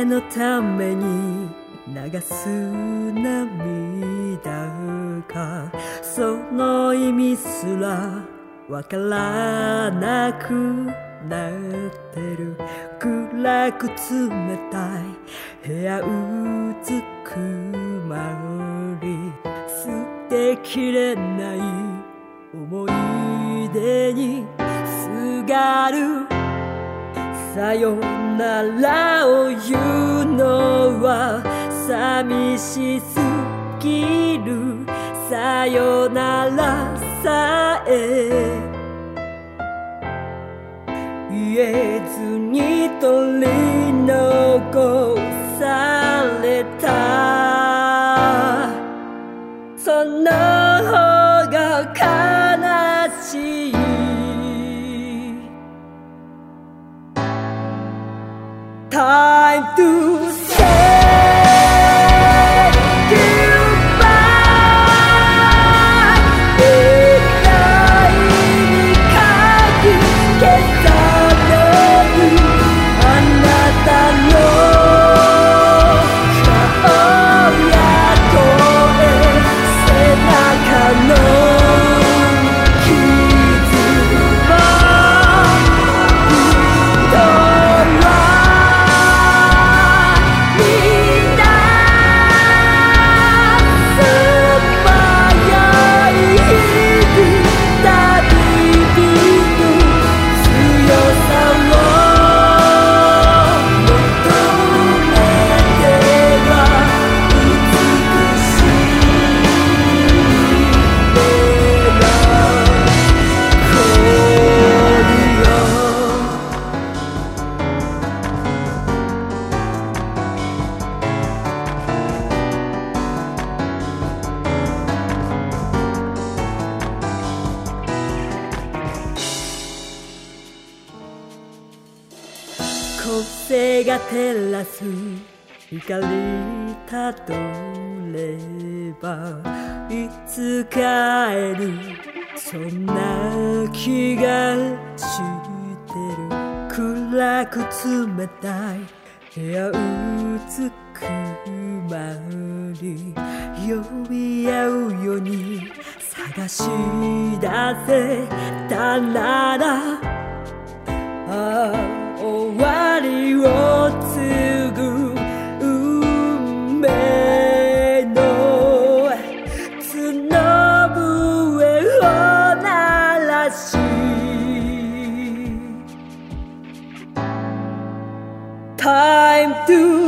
誰のために流す涙かその意味すらわからなくなってる。暗く冷たい部屋うずくまり捨てきれない思い出にすがる。さよなら。ならを言うのは寂しすぎる。さよならさえ。言えずにと Time to 個性が照らす光たどればいつ帰るそんな気がしてる暗く冷たい部屋うつくまり呼び合うように探し出せたならああ終 Time to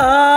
Duh!